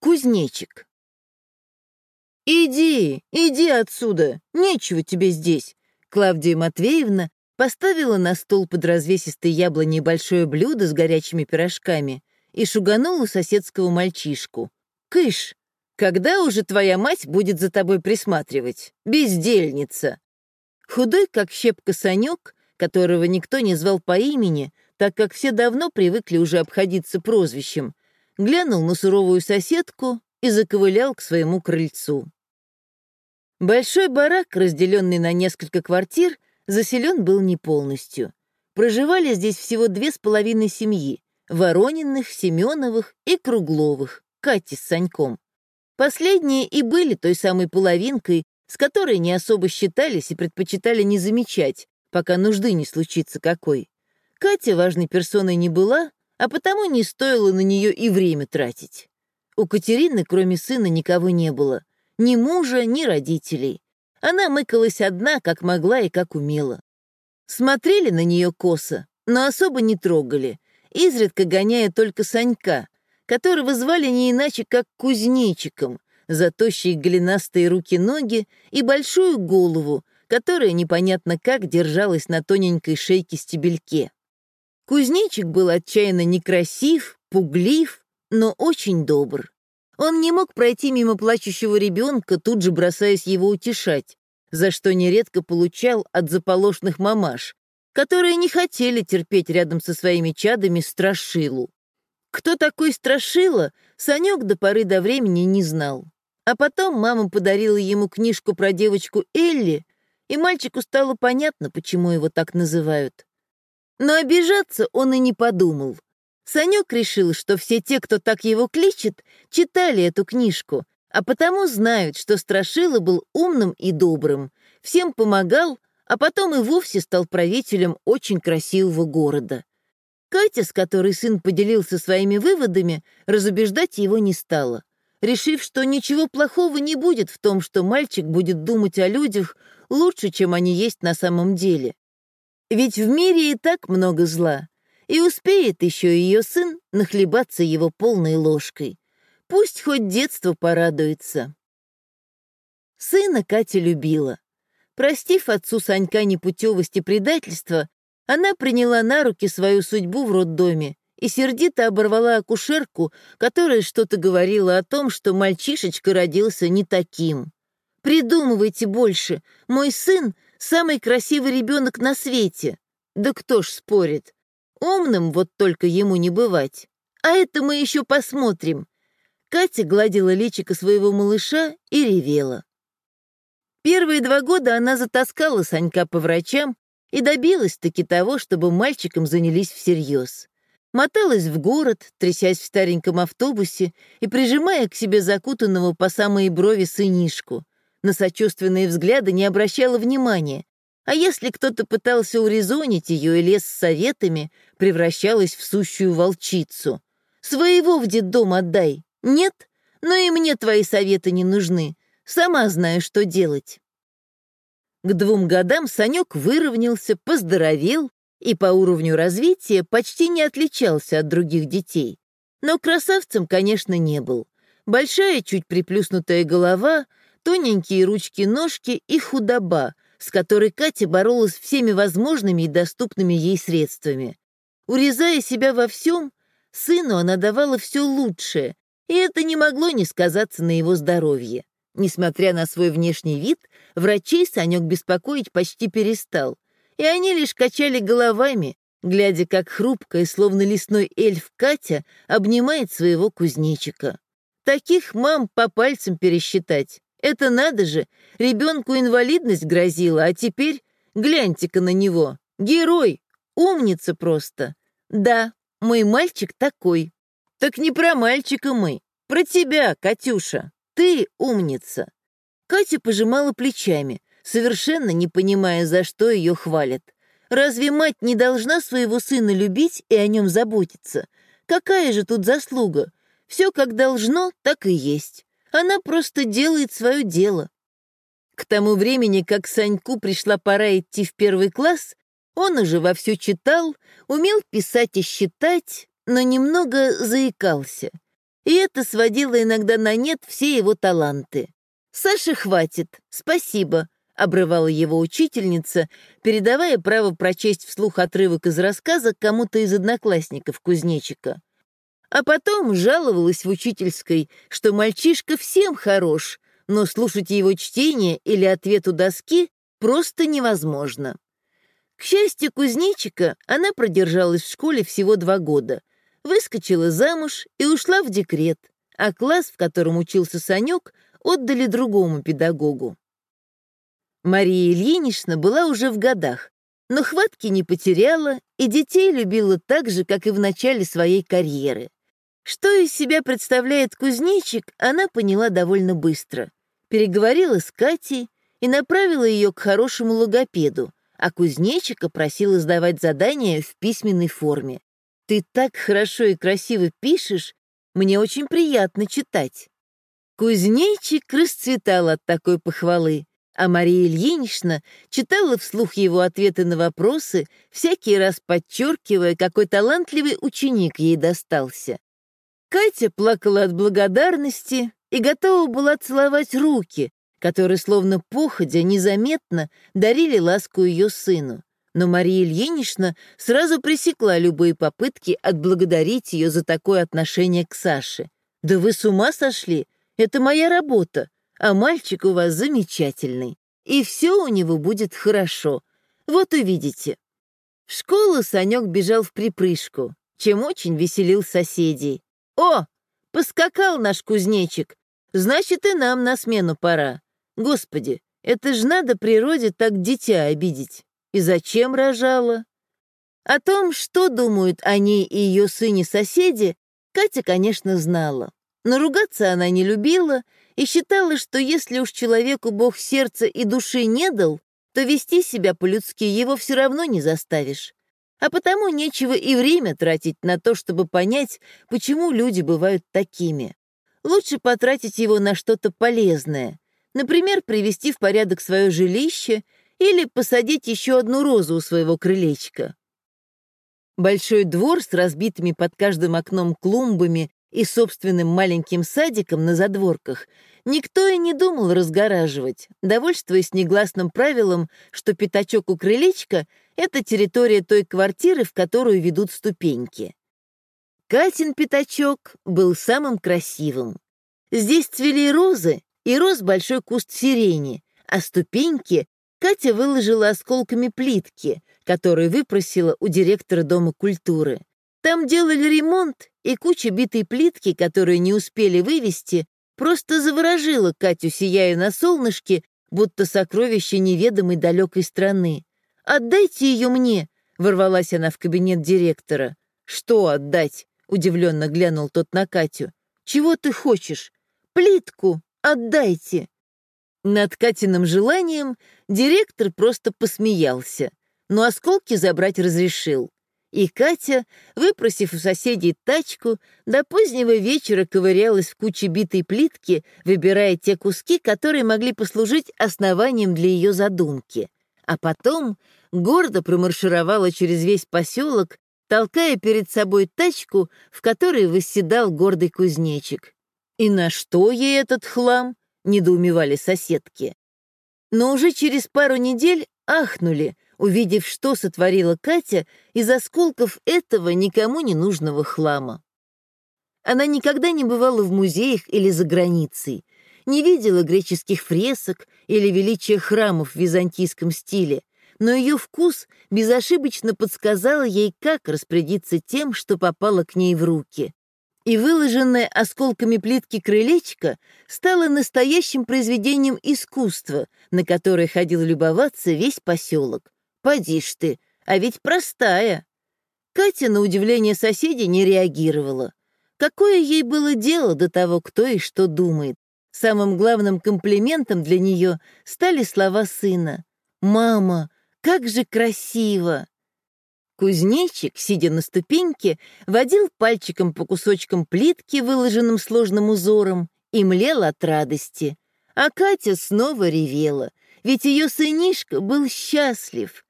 Кузнечик. «Иди, иди отсюда, нечего тебе здесь!» Клавдия Матвеевна поставила на стол под развесистой яблоней большое блюдо с горячими пирожками и шуганула соседского мальчишку. «Кыш, когда уже твоя мать будет за тобой присматривать? Бездельница!» Худой, как щепка Санек, которого никто не звал по имени, так как все давно привыкли уже обходиться прозвищем, глянул на суровую соседку и заковылял к своему крыльцу. Большой барак, разделенный на несколько квартир, заселен был не полностью. Проживали здесь всего две с половиной семьи — Ворониных, Семеновых и Кругловых, Кати с Саньком. Последние и были той самой половинкой, с которой не особо считались и предпочитали не замечать, пока нужды не случится какой. Катя важной персоной не была, а потому не стоило на нее и время тратить. У Катерины, кроме сына, никого не было. Ни мужа, ни родителей. Она мыкалась одна, как могла и как умела. Смотрели на нее косо, но особо не трогали, изредка гоняя только Санька, которого звали не иначе, как кузнечиком, за тощие голенастые руки-ноги и большую голову, которая непонятно как держалась на тоненькой шейке-стебельке. Кузнечик был отчаянно некрасив, пуглив, но очень добр. Он не мог пройти мимо плачущего ребенка, тут же бросаясь его утешать, за что нередко получал от заполошных мамаш, которые не хотели терпеть рядом со своими чадами страшилу. Кто такой страшила, Санек до поры до времени не знал. А потом мама подарила ему книжку про девочку Элли, и мальчику стало понятно, почему его так называют. Но обижаться он и не подумал. Санек решил, что все те, кто так его кличет, читали эту книжку, а потому знают, что Страшила был умным и добрым, всем помогал, а потом и вовсе стал правителем очень красивого города. Катя, с которой сын поделился своими выводами, разубеждать его не стала, решив, что ничего плохого не будет в том, что мальчик будет думать о людях лучше, чем они есть на самом деле. Ведь в мире и так много зла, и успеет еще ее сын нахлебаться его полной ложкой. Пусть хоть детство порадуется. Сына Катя любила. Простив отцу Санька непутевость и предательство, она приняла на руки свою судьбу в роддоме и сердито оборвала акушерку, которая что-то говорила о том, что мальчишечка родился не таким. «Придумывайте больше. Мой сын Самый красивый ребенок на свете. Да кто ж спорит? Умным вот только ему не бывать. А это мы еще посмотрим. Катя гладила личико своего малыша и ревела. Первые два года она затаскала Санька по врачам и добилась-таки того, чтобы мальчиком занялись всерьез. Моталась в город, трясясь в стареньком автобусе и прижимая к себе закутанного по самые брови сынишку — на сочувственные взгляды не обращала внимания, а если кто-то пытался урезонить ее и лез с советами, превращалась в сущую волчицу. «Своего в детдом отдай. Нет? Но и мне твои советы не нужны. Сама знаю, что делать». К двум годам Санек выровнялся, поздоровел и по уровню развития почти не отличался от других детей. Но красавцем, конечно, не был. Большая, чуть приплюснутая голова, тоненькие ручки-ножки и худоба, с которой Катя боролась всеми возможными и доступными ей средствами. Урезая себя во всем, сыну она давала все лучшее, и это не могло не сказаться на его здоровье. Несмотря на свой внешний вид, врачей Санек беспокоить почти перестал, и они лишь качали головами, глядя, как хрупкая, словно лесной эльф Катя обнимает своего кузнечика. Таких мам по пальцам пересчитать. Это надо же, ребенку инвалидность грозила, а теперь гляньте-ка на него. Герой, умница просто. Да, мой мальчик такой. Так не про мальчика мы, про тебя, Катюша. Ты умница. Катя пожимала плечами, совершенно не понимая, за что ее хвалят. Разве мать не должна своего сына любить и о нем заботиться? Какая же тут заслуга? Все как должно, так и есть. Она просто делает свое дело. К тому времени, как Саньку пришла пора идти в первый класс, он уже вовсю читал, умел писать и считать, но немного заикался. и это сводило иногда на нет все его таланты. «Саше хватит, спасибо», — обрывала его учительница, передавая право прочесть вслух отрывок из рассказа кому-то из одноклассников кузнечика. А потом жаловалась в учительской, что мальчишка всем хорош, но слушать его чтение или ответ у доски просто невозможно. К счастью кузнечика, она продержалась в школе всего два года, выскочила замуж и ушла в декрет, а класс, в котором учился Санек, отдали другому педагогу. Мария Ильинична была уже в годах, но хватки не потеряла и детей любила так же, как и в начале своей карьеры. Что из себя представляет кузнечик, она поняла довольно быстро. Переговорила с Катей и направила ее к хорошему логопеду, а кузнечика просила сдавать задания в письменной форме. «Ты так хорошо и красиво пишешь, мне очень приятно читать». Кузнечик расцветал от такой похвалы, а Мария Ильинична читала вслух его ответы на вопросы, всякий раз подчеркивая, какой талантливый ученик ей достался. Катя плакала от благодарности и готова была целовать руки, которые, словно походя, незаметно дарили ласку ее сыну. Но Мария Ильинична сразу пресекла любые попытки отблагодарить ее за такое отношение к Саше. «Да вы с ума сошли? Это моя работа, а мальчик у вас замечательный, и все у него будет хорошо. Вот увидите». В школу Санек бежал в припрыжку, чем очень веселил соседей. «О, поскакал наш кузнечик! Значит, и нам на смену пора. Господи, это ж надо природе так дитя обидеть. И зачем рожала?» О том, что думают о ней и ее сыне соседи, Катя, конечно, знала. Но ругаться она не любила и считала, что если уж человеку Бог сердца и души не дал, то вести себя по-людски его все равно не заставишь а потому нечего и время тратить на то, чтобы понять, почему люди бывают такими. Лучше потратить его на что-то полезное, например, привести в порядок свое жилище или посадить еще одну розу у своего крылечка. Большой двор с разбитыми под каждым окном клумбами и собственным маленьким садиком на задворках никто и не думал разгораживать, довольствуясь негласным правилом, что пятачок у крылечка — это территория той квартиры, в которую ведут ступеньки. Катин пятачок был самым красивым. Здесь цвели розы и рос большой куст сирени, а ступеньки Катя выложила осколками плитки, которые выпросила у директора Дома культуры. Там делали ремонт, и куча битой плитки, которую не успели вывести, просто заворожила Катю, сияя на солнышке, будто сокровище неведомой далекой страны. «Отдайте ее мне!» — ворвалась она в кабинет директора. «Что отдать?» — удивленно глянул тот на Катю. «Чего ты хочешь? Плитку! Отдайте!» Над Катиным желанием директор просто посмеялся, но осколки забрать разрешил. И Катя, выпросив у соседей тачку, до позднего вечера ковырялась в куче битой плитки, выбирая те куски, которые могли послужить основанием для ее задумки. А потом гордо промаршировала через весь поселок, толкая перед собой тачку, в которой восседал гордый кузнечик. «И на что ей этот хлам?» — недоумевали соседки. Но уже через пару недель ахнули — увидев, что сотворила Катя из осколков этого никому не нужного хлама. Она никогда не бывала в музеях или за границей, не видела греческих фресок или величия храмов в византийском стиле, но ее вкус безошибочно подсказал ей, как распорядиться тем, что попало к ней в руки. И выложенное осколками плитки крылечко стало настоящим произведением искусства, на которое ходил любоваться весь поселок. Поди ж ты, а ведь простая. Катя, на удивление соседей, не реагировала. Какое ей было дело до того, кто и что думает? Самым главным комплиментом для нее стали слова сына. «Мама, как же красиво!» Кузнечик, сидя на ступеньке, водил пальчиком по кусочкам плитки, выложенным сложным узором, и млел от радости. А Катя снова ревела, ведь ее сынишка был счастлив.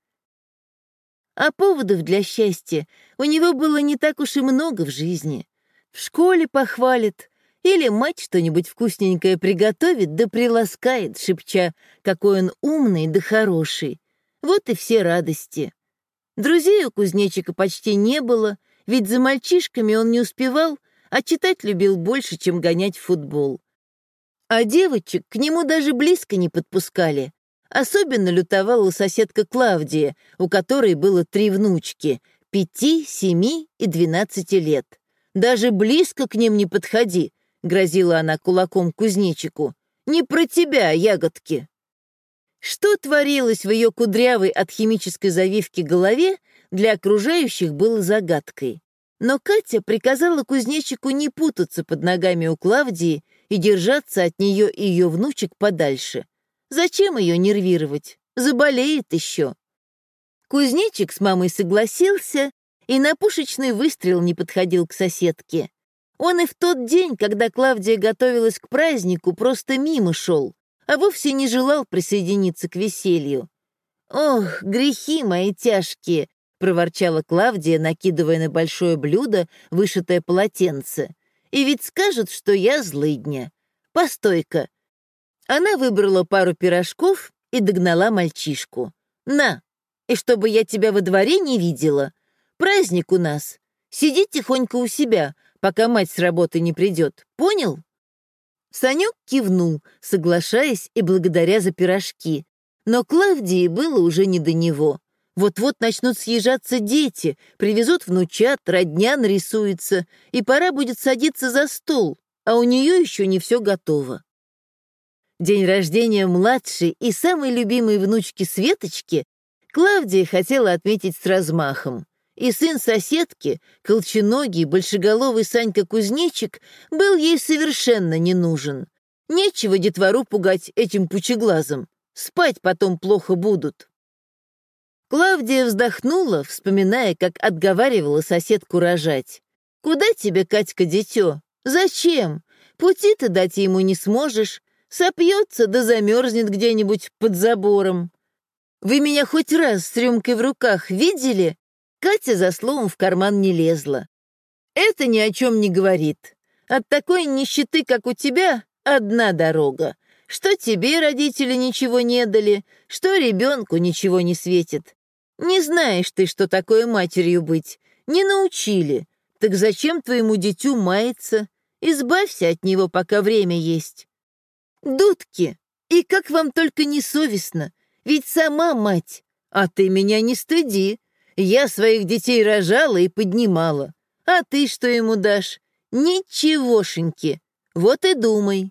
А поводов для счастья у него было не так уж и много в жизни. В школе похвалит, Или мать что-нибудь вкусненькое приготовит да приласкает, шепча, какой он умный да хороший. Вот и все радости. Друзей у кузнечика почти не было, ведь за мальчишками он не успевал, а читать любил больше, чем гонять в футбол. А девочек к нему даже близко не подпускали. Особенно лютовала соседка Клавдия, у которой было три внучки — пяти, семи и двенадцати лет. «Даже близко к ним не подходи», — грозила она кулаком кузнечику. «Не про тебя, ягодки». Что творилось в ее кудрявой от химической завивки голове, для окружающих было загадкой. Но Катя приказала кузнечику не путаться под ногами у Клавдии и держаться от нее и ее внучек подальше. Зачем ее нервировать? Заболеет еще. Кузнечик с мамой согласился, и на пушечный выстрел не подходил к соседке. Он и в тот день, когда Клавдия готовилась к празднику, просто мимо шел, а вовсе не желал присоединиться к веселью. «Ох, грехи мои тяжкие!» — проворчала Клавдия, накидывая на большое блюдо вышитое полотенце. «И ведь скажут, что я злыдня. Постой-ка». Она выбрала пару пирожков и догнала мальчишку. «На, и чтобы я тебя во дворе не видела. Праздник у нас. Сиди тихонько у себя, пока мать с работы не придет. Понял?» Санек кивнул, соглашаясь и благодаря за пирожки. Но Клавдии было уже не до него. Вот-вот начнут съезжаться дети, привезут внучат, родня нарисуется, и пора будет садиться за стол, а у нее еще не все готово. День рождения младшей и самой любимой внучки Светочки Клавдия хотела отметить с размахом. И сын соседки, колченогий, большеголовый Санька-кузнечик, был ей совершенно не нужен. Нечего детвору пугать этим пучеглазом. Спать потом плохо будут. Клавдия вздохнула, вспоминая, как отговаривала соседку рожать. «Куда тебе, Катька, дитё? Зачем? Пути ты дать ему не сможешь. Сопьется да замерзнет где-нибудь под забором. Вы меня хоть раз с рюмкой в руках видели?» Катя за словом в карман не лезла. «Это ни о чем не говорит. От такой нищеты, как у тебя, одна дорога. Что тебе родители ничего не дали, что ребенку ничего не светит. Не знаешь ты, что такое матерью быть, не научили. Так зачем твоему дитю маяться? Избавься от него, пока время есть. Дудки, и как вам только не совестно, ведь сама мать. А ты меня не стыди. Я своих детей рожала и поднимала. А ты что ему дашь? Ничегошеньки. Вот и думай.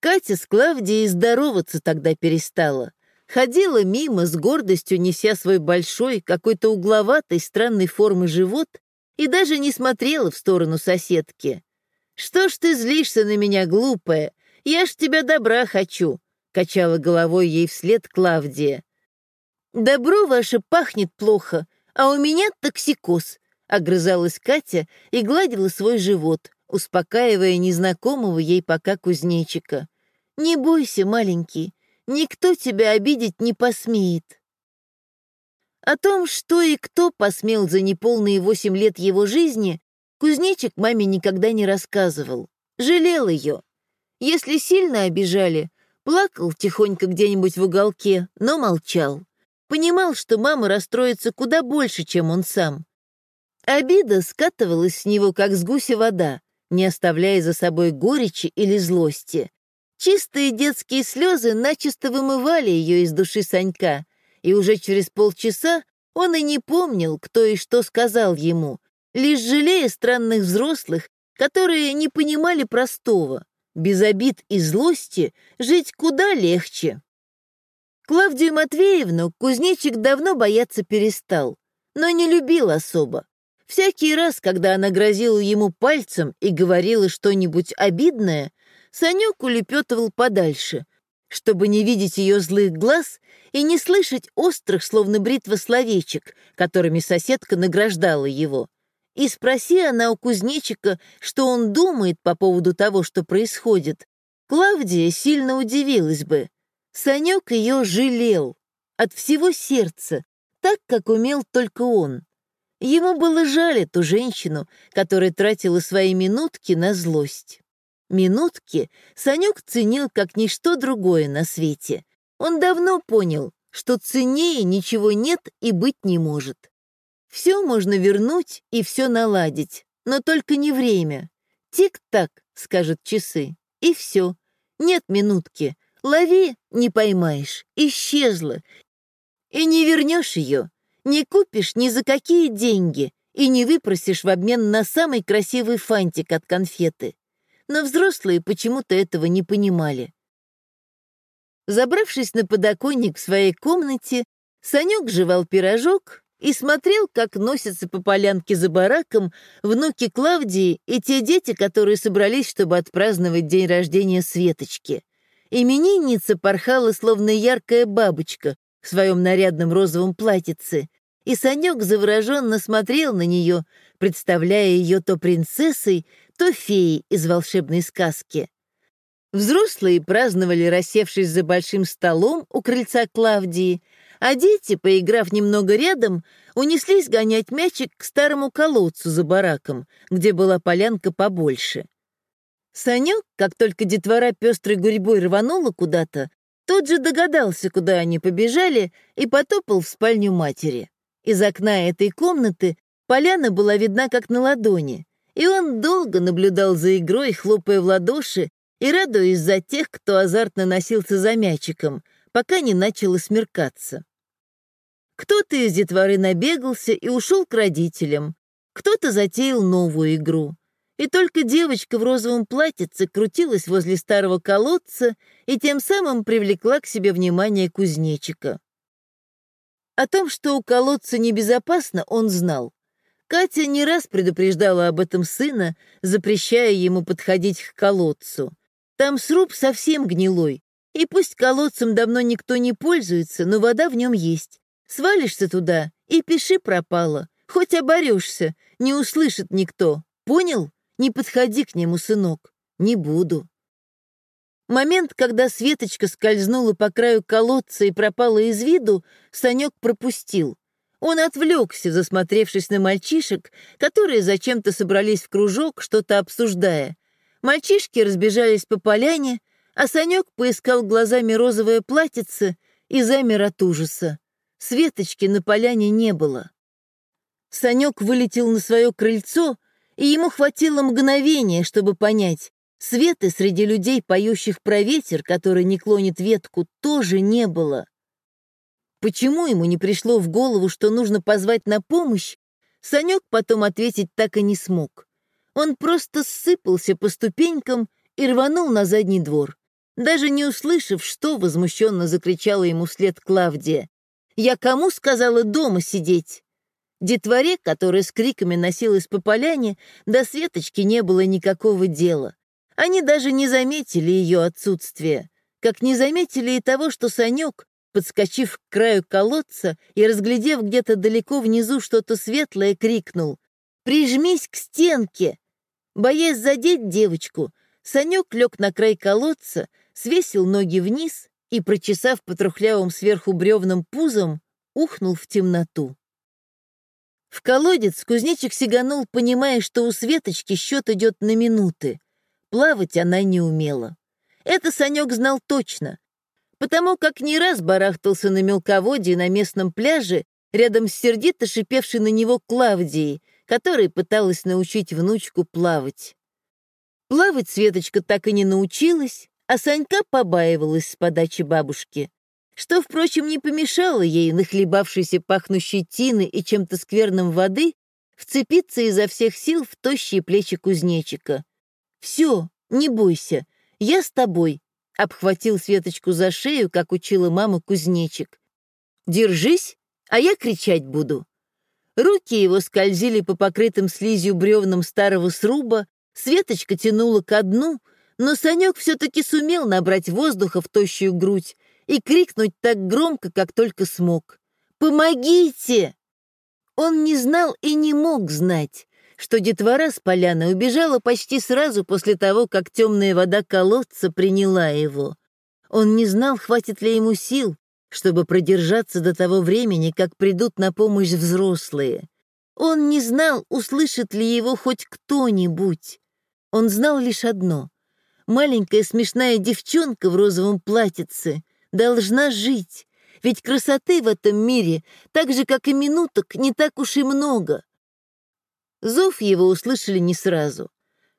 Катя с Клавдией здороваться тогда перестала. Ходила мимо, с гордостью неся свой большой, какой-то угловатой, странной формы живот и даже не смотрела в сторону соседки. «Что ж ты злишься на меня, глупая? Я ж тебя добра хочу», — качала головой ей вслед Клавдия. «Добро ваше пахнет плохо, а у меня токсикоз», — огрызалась Катя и гладила свой живот, успокаивая незнакомого ей пока кузнечика. «Не бойся, маленький, никто тебя обидеть не посмеет. О том, что и кто посмел за неполные восемь лет его жизни, кузнечик маме никогда не рассказывал. Жалел ее. Если сильно обижали, плакал тихонько где-нибудь в уголке, но молчал. Понимал, что мама расстроится куда больше, чем он сам. Обида скатывалась с него, как с гуся вода, не оставляя за собой горечи или злости. Чистые детские слезы начисто вымывали ее из души Санька, и уже через полчаса он и не помнил, кто и что сказал ему, лишь жалея странных взрослых, которые не понимали простого. Без обид и злости жить куда легче. Клавдию Матвеевну кузнечик давно бояться перестал, но не любил особо. Всякий раз, когда она грозила ему пальцем и говорила что-нибудь обидное, Санек улепетывал подальше, чтобы не видеть ее злых глаз и не слышать острых, словно бритва словечек, которыми соседка награждала его. И спроси она у кузнечика, что он думает по поводу того, что происходит, Клавдия сильно удивилась бы. Санек ее жалел от всего сердца, так, как умел только он. Ему было жаль эту женщину, которая тратила свои минутки на злость. Минутки Санек ценил как ничто другое на свете. Он давно понял, что ценнее ничего нет и быть не может. Все можно вернуть и все наладить, но только не время. Тик-так, скажут часы, и все. Нет минутки. Лови, не поймаешь, исчезла. И не вернешь ее, не купишь ни за какие деньги и не выпросишь в обмен на самый красивый фантик от конфеты. Но взрослые почему-то этого не понимали. Забравшись на подоконник в своей комнате, Санек жевал пирожок и смотрел, как носятся по полянке за бараком внуки Клавдии и те дети, которые собрались, чтобы отпраздновать день рождения Светочки. Именинница порхала, словно яркая бабочка в своем нарядном розовом платьице, и Санек завороженно смотрел на нее, представляя ее то принцессой, то феей из волшебной сказки. Взрослые праздновали, рассевшись за большим столом у крыльца Клавдии, а дети, поиграв немного рядом, унеслись гонять мячик к старому колодцу за бараком, где была полянка побольше. Санек, как только детвора пестрой гурьбой рванула куда-то, тот же догадался, куда они побежали, и потопал в спальню матери. Из окна этой комнаты поляна была видна как на ладони, и он долго наблюдал за игрой, хлопая в ладоши и радуясь за тех, кто азартно носился за мячиком, пока не начало смеркаться. Кто-то из детворы набегался и ушел к родителям, кто-то затеял новую игру. И только девочка в розовом платьице крутилась возле старого колодца и тем самым привлекла к себе внимание кузнечика. О том, что у колодца небезопасно, он знал. Катя не раз предупреждала об этом сына, запрещая ему подходить к колодцу. Там сруб совсем гнилой, и пусть колодцем давно никто не пользуется, но вода в нем есть. Свалишься туда, и пиши пропало. Хоть оборешься, не услышит никто. Понял? Не подходи к нему, сынок. Не буду. Момент, когда Светочка скользнула по краю колодца и пропала из виду, Санек пропустил. Он отвлекся, засмотревшись на мальчишек, которые зачем-то собрались в кружок, что-то обсуждая. Мальчишки разбежались по поляне, а Санек поискал глазами розовое платьице и замер от ужаса. Светочки на поляне не было. Санек вылетел на свое крыльцо, и ему хватило мгновения, чтобы понять, Светы среди людей, поющих про ветер, который не клонит ветку, тоже не было. Почему ему не пришло в голову, что нужно позвать на помощь, Санек потом ответить так и не смог. Он просто ссыпался по ступенькам и рванул на задний двор, даже не услышав, что возмущенно закричала ему вслед Клавдия. «Я кому сказала дома сидеть?» Детворе, которая с криками носилась по поляне, до Светочки не было никакого дела. Они даже не заметили ее отсутствие, как не заметили и того, что Санек, подскочив к краю колодца и разглядев где-то далеко внизу что-то светлое, крикнул «Прижмись к стенке!» Боясь задеть девочку, Санек лег на край колодца, свесил ноги вниз и, прочесав по трухлявым сверху бревнам пузом, ухнул в темноту. В колодец кузнечик сиганул, понимая, что у Светочки счет идет на минуты. Плавать она не умела. Это Санек знал точно, потому как не раз барахтался на мелководье на местном пляже рядом с сердито шипевшей на него Клавдией, которая пыталась научить внучку плавать. Плавать Светочка так и не научилась, а Санька побаивалась с подачи бабушки, что, впрочем, не помешало ей, нахлебавшейся пахнущей тины и чем-то скверным воды, вцепиться изо всех сил в тощие плечи кузнечика. «Все, не бойся, я с тобой», — обхватил Светочку за шею, как учила мама кузнечик. «Держись, а я кричать буду». Руки его скользили по покрытым слизью бревнам старого сруба, Светочка тянула ко дну, но Санек все-таки сумел набрать воздуха в тощую грудь и крикнуть так громко, как только смог. «Помогите!» Он не знал и не мог знать, что детвора с поляны убежала почти сразу после того, как темная вода колодца приняла его. Он не знал, хватит ли ему сил, чтобы продержаться до того времени, как придут на помощь взрослые. Он не знал, услышит ли его хоть кто-нибудь. Он знал лишь одно. маленькая смешная девчонка в розовом платьице должна жить, ведь красоты в этом мире, так же, как и минуток, не так уж и много. Зов его услышали не сразу.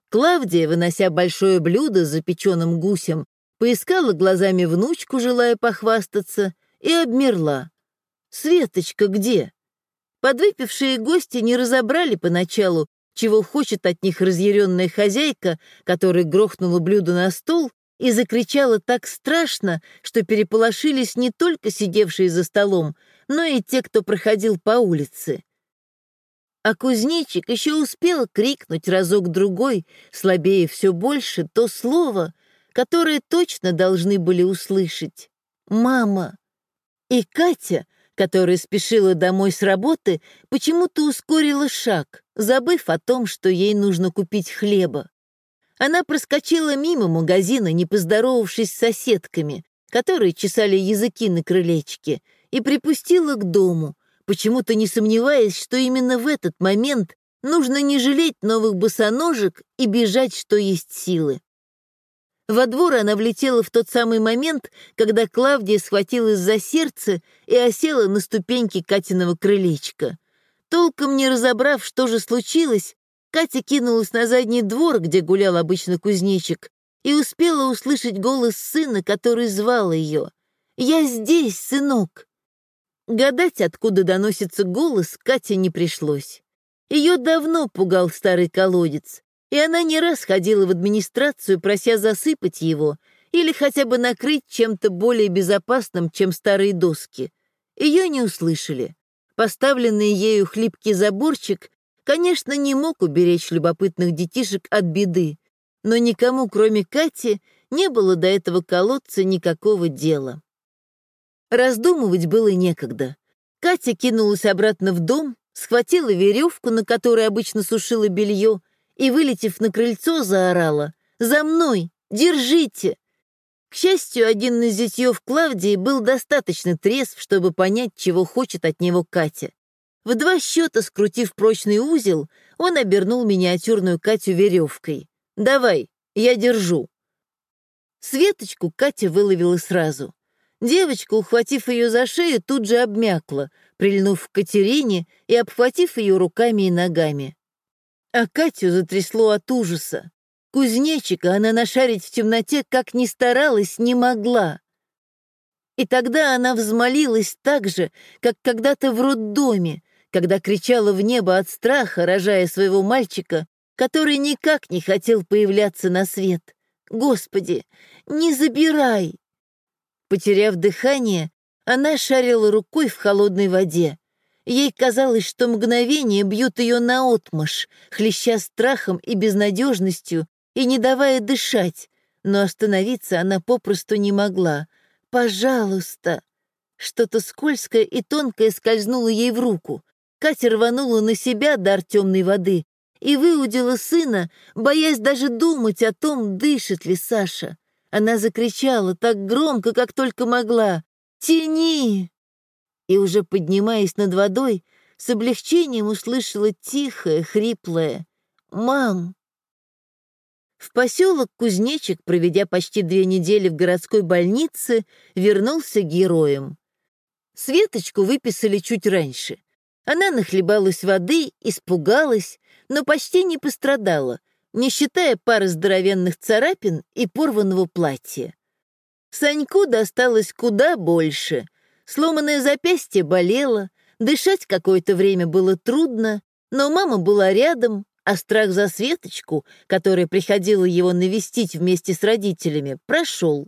Клавдия, вынося большое блюдо с запеченным гусем, поискала глазами внучку, желая похвастаться, и обмерла. «Светочка где?» Подвыпившие гости не разобрали поначалу, чего хочет от них разъяренная хозяйка, которая грохнула блюдо на стол и закричала так страшно, что переполошились не только сидевшие за столом, но и те, кто проходил по улице. А кузнечик еще успел крикнуть разок-другой, слабее все больше, то слово, которое точно должны были услышать. «Мама!» И Катя, которая спешила домой с работы, почему-то ускорила шаг, забыв о том, что ей нужно купить хлеба. Она проскочила мимо магазина, не поздоровавшись с соседками, которые чесали языки на крылечке, и припустила к дому, почему-то не сомневаясь, что именно в этот момент нужно не жалеть новых босоножек и бежать, что есть силы. Во двор она влетела в тот самый момент, когда Клавдия схватилась за сердце и осела на ступеньки Катиного крылечка. Толком не разобрав, что же случилось, Катя кинулась на задний двор, где гулял обычно кузнечик, и успела услышать голос сына, который звал ее. «Я здесь, сынок!» Гадать, откуда доносится голос, Кате не пришлось. Ее давно пугал старый колодец, и она не раз ходила в администрацию, прося засыпать его или хотя бы накрыть чем-то более безопасным, чем старые доски. Ее не услышали. Поставленный ею хлипкий заборчик конечно, не мог уберечь любопытных детишек от беды, но никому, кроме Кати, не было до этого колодца никакого дела. Раздумывать было некогда. Катя кинулась обратно в дом, схватила веревку, на которой обычно сушила белье, и, вылетев на крыльцо, заорала «За мной! Держите!» К счастью, один из зятьев Клавдии был достаточно трезв, чтобы понять, чего хочет от него Катя. В два счета, скрутив прочный узел, он обернул миниатюрную Катю веревкой. «Давай, я держу». Светочку Катя выловила сразу. Девочка, ухватив ее за шею, тут же обмякла, прильнув к Катерине и обхватив ее руками и ногами. А Катю затрясло от ужаса. Кузнечика она нашарить в темноте, как ни старалась, не могла. И тогда она взмолилась так же, как когда-то в роддоме, когда кричала в небо от страха, рожая своего мальчика, который никак не хотел появляться на свет. «Господи, не забирай!» Потеряв дыхание, она шарила рукой в холодной воде. Ей казалось, что мгновения бьют ее наотмашь, хлеща страхом и безнадежностью и не давая дышать, но остановиться она попросту не могла. «Пожалуйста!» Что-то скользкое и тонкое скользнуло ей в руку. Катя рванула на себя дар темной воды и выудила сына, боясь даже думать о том, дышит ли Саша. Она закричала так громко, как только могла. «Тяни!» И уже поднимаясь над водой, с облегчением услышала тихое, хриплое «Мам!». В поселок Кузнечик, проведя почти две недели в городской больнице, вернулся героем. Светочку выписали чуть раньше. Она нахлебалась воды, испугалась, но почти не пострадала, не считая пары здоровенных царапин и порванного платья. Саньку досталось куда больше. Сломанное запястье болело, дышать какое-то время было трудно, но мама была рядом, а страх за Светочку, которая приходила его навестить вместе с родителями, прошел.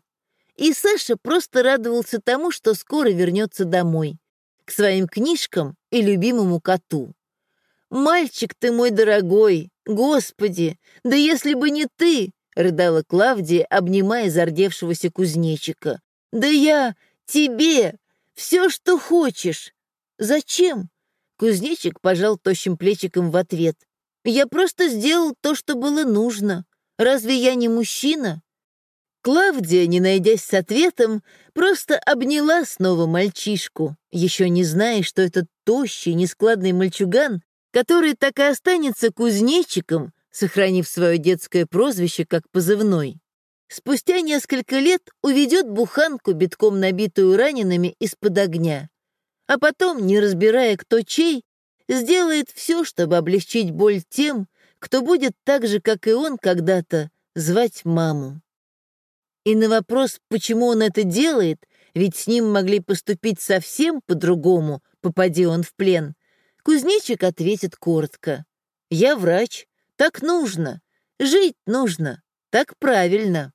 И Саша просто радовался тому, что скоро вернется домой к своим книжкам и любимому коту. «Мальчик ты мой дорогой! Господи! Да если бы не ты!» — рыдала Клавдия, обнимая зардевшегося кузнечика. «Да я тебе! Все, что хочешь!» «Зачем?» — кузнечик пожал тощим плечиком в ответ. «Я просто сделал то, что было нужно. Разве я не мужчина?» Клавдия, не найдясь с ответом, просто обняла снова мальчишку, еще не зная, что этот тощий, нескладный мальчуган, который так и останется кузнечиком, сохранив свое детское прозвище как позывной. спустя несколько лет уведет буханку, битком набитую ранеными, из-под огня. А потом, не разбирая кто чей, сделает все, чтобы облегчить боль тем, кто будет так же, как и он когда-то, звать маму. И на вопрос, почему он это делает, ведь с ним могли поступить совсем по-другому, попади он в плен, кузнечик ответит коротко. «Я врач, так нужно, жить нужно, так правильно».